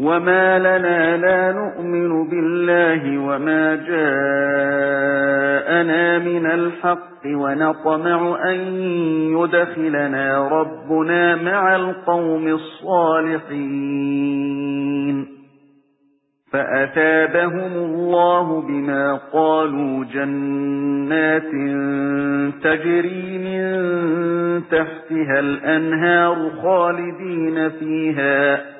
وَمَا لَنَا لَا نُؤْمِنُ بِاللَّهِ وَمَا جَاءَنَا مِنَ الْحَقِّ وَنَطْمَعُ أَن يُدْخِلَنَا رَبُّنَا مَعَ الْقَوْمِ الصَّالِحِينَ فَأَثَابَهُمُ اللَّهُ بِمَا قَالُوا جَنَّاتٍ تَجْرِي مِن تَحْتِهَا الْأَنْهَارُ خَالِدِينَ فِيهَا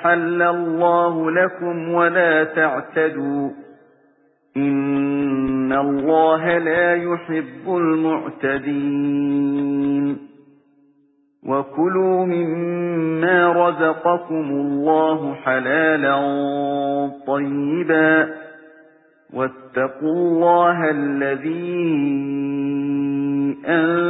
أَحَلَّ اللَّهُ لَكُمْ وَلَا تَعْتَدُوا. إِنَّ اللَّهَ لَا يُحِبُّ الْمُعْتَدِينَ. وَكُلُوا مِمَّا رَزَقَكُمُ اللَّهُ حَلَالًا طَيِّبًا. وَاتَّقُوا اللَّهَ الَّذِي أَنتُم